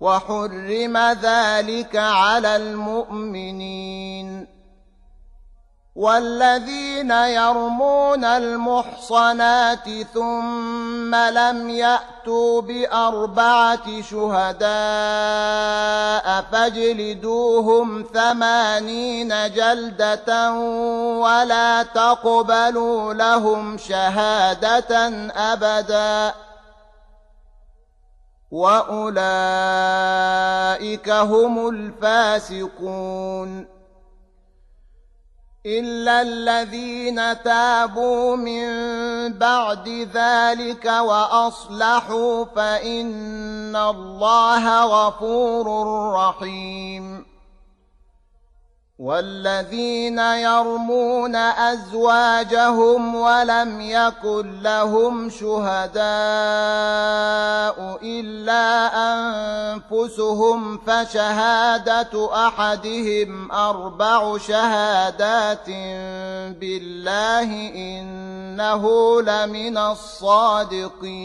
وحرم ذلك على المؤمنين. والذين يرمون المحصنات ثم لم يأتوا بأربعة شهداء فاجلدوهم ثمانين جلدة ولا تقبلوا لهم شهادة أبدا. واولئك هم الفاسقون الا الذين تابوا من بعد ذلك واصلحوا فان الله غفور رحيم والذين يرمون أزواجهم ولم يكن لهم شهداء إلا أنفسهم فشهادة أحدهم أربع شهادات بالله إنه لمن الصادقين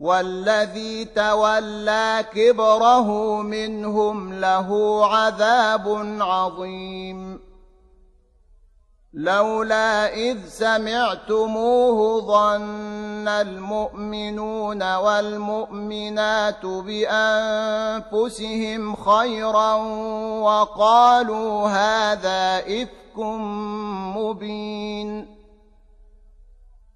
والذي تولى كبره منهم له عذاب عظيم. لولا إذ سمعتموه ظن المؤمنون والمؤمنات بأنفسهم خيرا وقالوا هذا إفك مبين.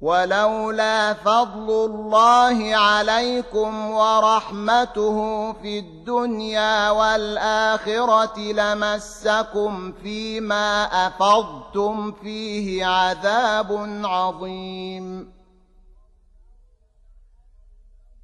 ولولا فضل الله عليكم ورحمته في الدنيا والآخرة لمسكم فيما أفضتم فيه عذاب عظيم.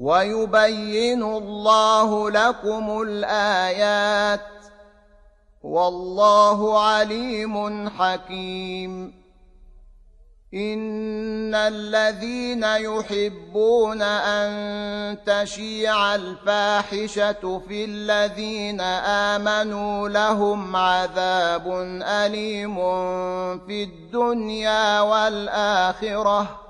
ويبين الله لكم الآيات والله عليم حكيم. إن الذين يحبون أن تشيع الفاحشة في الذين آمنوا لهم عذاب أليم في الدنيا والآخرة.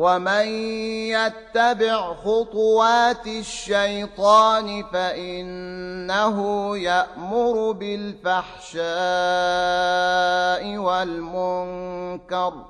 ومن يتبع خطوات الشيطان فإنه يأمر بالفحشاء والمنكر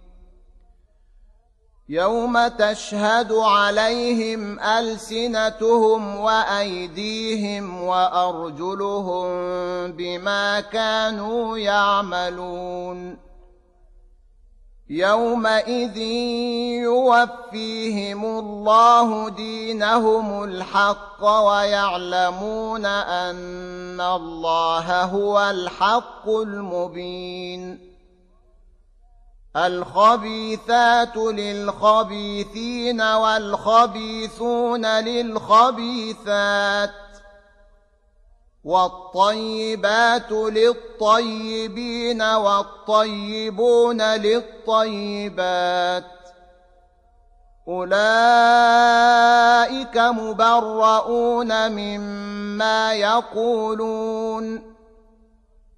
يوم تشهد عليهم ألسنتهم وأيديهم وأرجلهم بما كانوا يعملون. يومئذ يوفيهم الله دينهم الحق ويعلمون أن الله هو الحق المبين. الخبيثات للخبيثين والخبيثون للخبيثات والطيبات للطيبين والطيبون للطيبات أولئك مبرؤون مما يقولون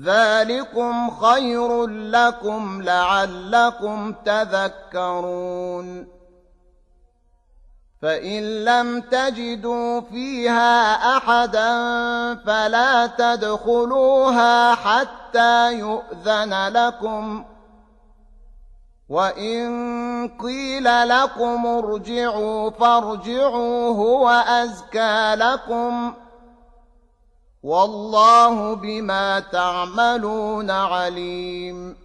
ذلكم خير لكم لعلكم تذكرون فإن لم تجدوا فيها أحدا فلا تدخلوها حتى يؤذن لكم وإن قيل لكم ارجعوا فارجعوا هو أزكى لكم والله بما تعملون عليم.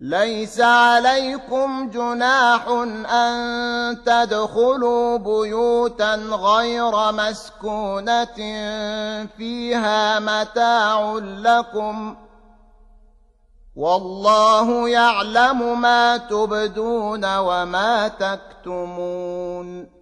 ليس عليكم جناح أن تدخلوا بيوتا غير مسكونة فيها متاع لكم. والله يعلم ما تبدون وما تكتمون.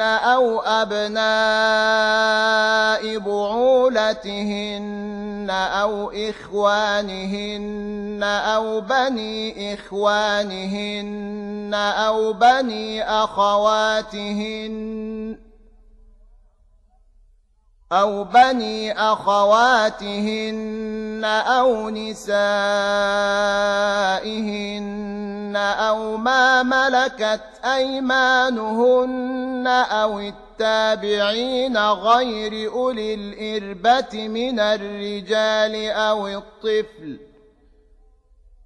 أو أبناء بعولتهن أو إخوانهن أو بني إخوانهن أو بني أخواتهن أو بني أخواتهن أو نسائهن أو ما ملكت أيمانهن أو التابعين غير أولي الإربة من الرجال أو الطفل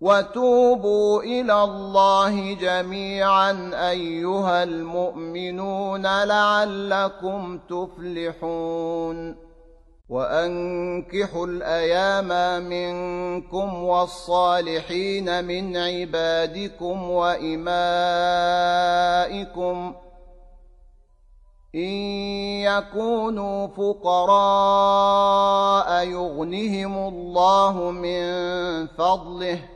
وتوبوا إلى الله جميعا أيها المؤمنون لعلكم تفلحون. وأنكحوا الأيام منكم والصالحين من عبادكم وإمائكم. إن يكونوا فقراء يغنهم الله من فضله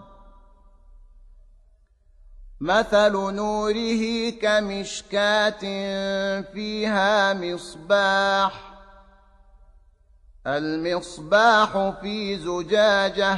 مثل نوره كمشكاة فيها مصباح المصباح في زجاجة.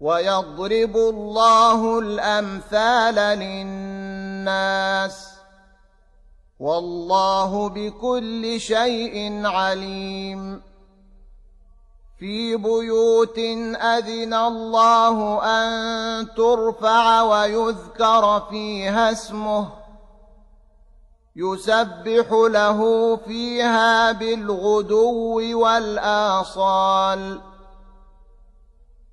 ويضرب الله الأمثال للناس والله بكل شيء عليم. في بيوت أذن الله أن ترفع ويذكر فيها اسمه يسبح له فيها بالغدو والآصال.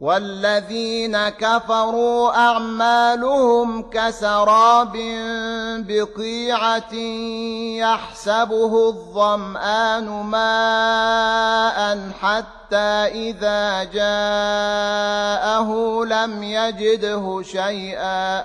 والذين كفروا أعمالهم كسراب بقيعة يحسبه الظمآن ماء حتى إذا جاءه لم يجده شيئا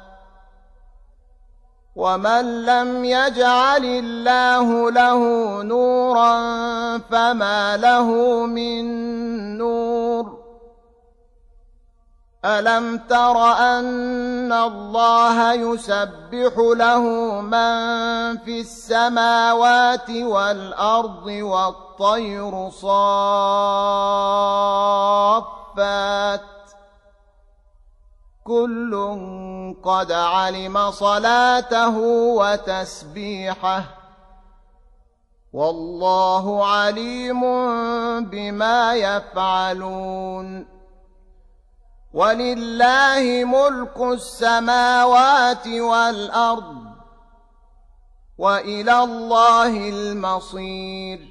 ومن لم يجعل الله له نورا فما له من نور الم تر ان الله يسبح له من في السماوات والارض والطير صافات كل قد علم صلاته وتسبيحه. والله عليم بما يفعلون. ولله ملك السماوات والأرض. وإلى الله المصير.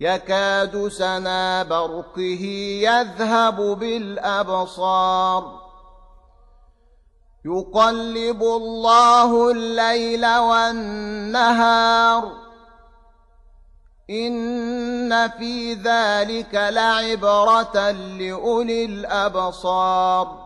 يكاد سنا برقه يذهب بالأبصار. يقلب الله الليل والنهار. إن في ذلك لعبرة لأولي الأبصار.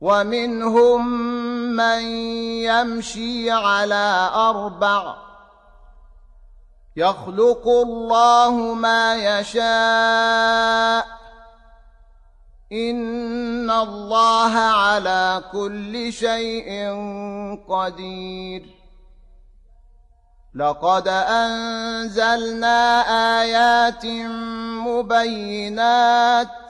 ومنهم من يمشي على أربع يخلق الله ما يشاء إن الله على كل شيء قدير لقد أنزلنا آيات مبينات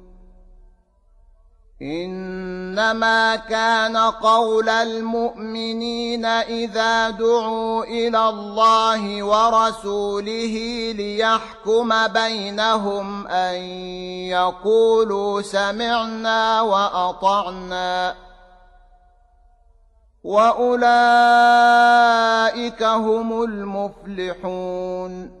إنما كان قول المؤمنين إذا دعوا إلى الله ورسوله ليحكم بينهم أن يقولوا سمعنا وأطعنا. وأولئك هم المفلحون.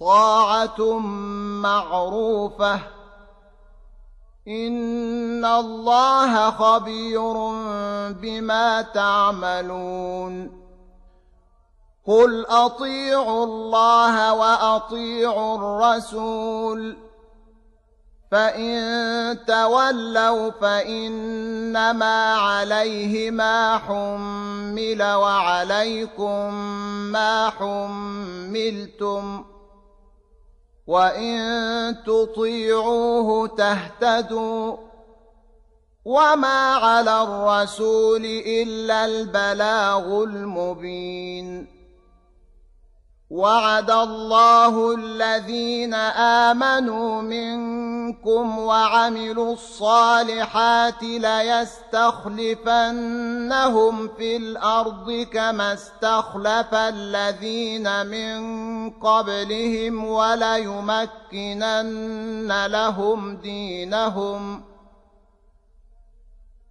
طاعة معروفة. إن الله خبير بما تعملون. قل أطيعوا الله وأطيعوا الرسول. فإن تولوا فإنما عليه ما حمل وعليكم ما حملتم. وان تطيعوه تهتدوا وما على الرسول الا البلاغ المبين وعد الله الذين آمنوا منكم وعملوا الصالحات ليستخلفنهم في الأرض كما استخلف الذين من قبلهم وليمكنن لهم دينهم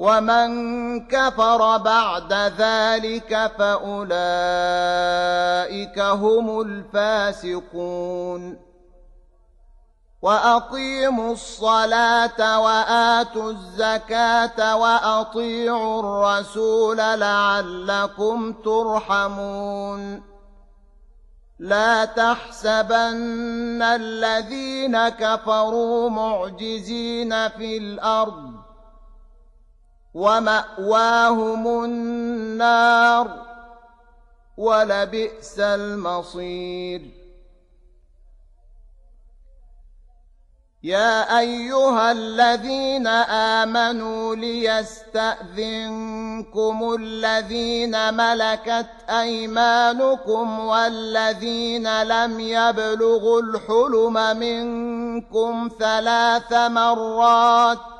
ومن كفر بعد ذلك فأولئك هم الفاسقون. وأقيموا الصلاة وآتوا الزكاة وأطيعوا الرسول لعلكم ترحمون. لا تحسبن الذين كفروا معجزين في الأرض ومأواهم النار ولبئس المصير. يا أيها الذين آمنوا ليستأذنكم الذين ملكت أيمانكم والذين لم يبلغوا الحلم منكم ثلاث مرات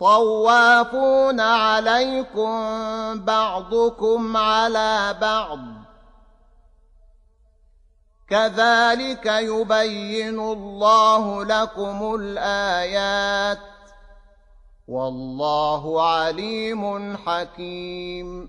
طوافون عليكم بعضكم على بعض. كذلك يبين الله لكم الآيات. والله عليم حكيم.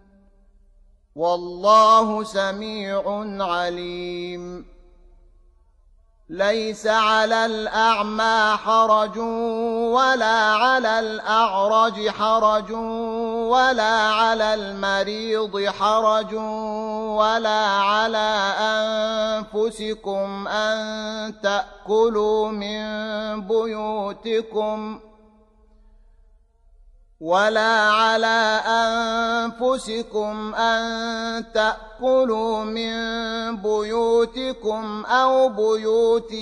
والله سميع عليم. ليس على الأعمى حرج ولا على الأعرج حرج ولا على المريض حرج ولا على أنفسكم أن تأكلوا من بيوتكم. ولا على انفسكم ان تاكلوا من بيوتكم أو بيوت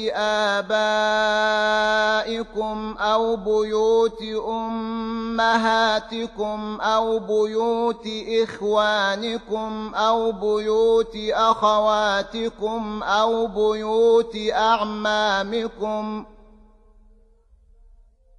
ابائكم أو بيوت امهاتكم أو بيوت اخوانكم أو بيوت اخواتكم أو بيوت اعمامكم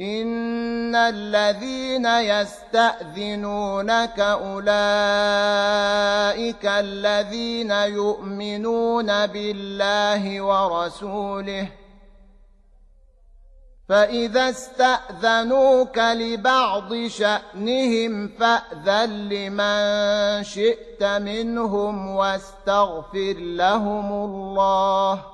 ان الذين يستاذنونك اولئك الذين يؤمنون بالله ورسوله فاذا استاذنوك لبعض شانهم فاذن لمن شئت منهم واستغفر لهم الله